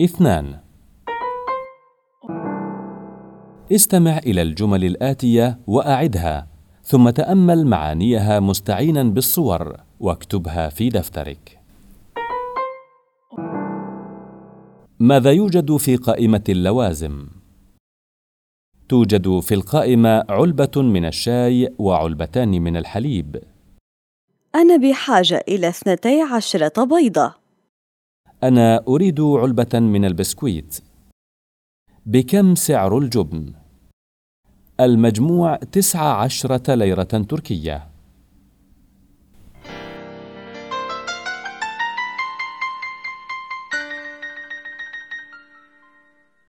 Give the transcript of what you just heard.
اثنان. استمع إلى الجمل الآتية وأعدها ثم تأمل معانيها مستعينا بالصور واكتبها في دفترك. ماذا يوجد في قائمة اللوازم؟ توجد في القائمة علبة من الشاي وعلبتان من الحليب. أنا بحاجة إلى اثنتي عشرة بيضة. أنا أريد علبة من البسكويت بكم سعر الجبن؟ المجموع تسعة عشرة ليرة تركية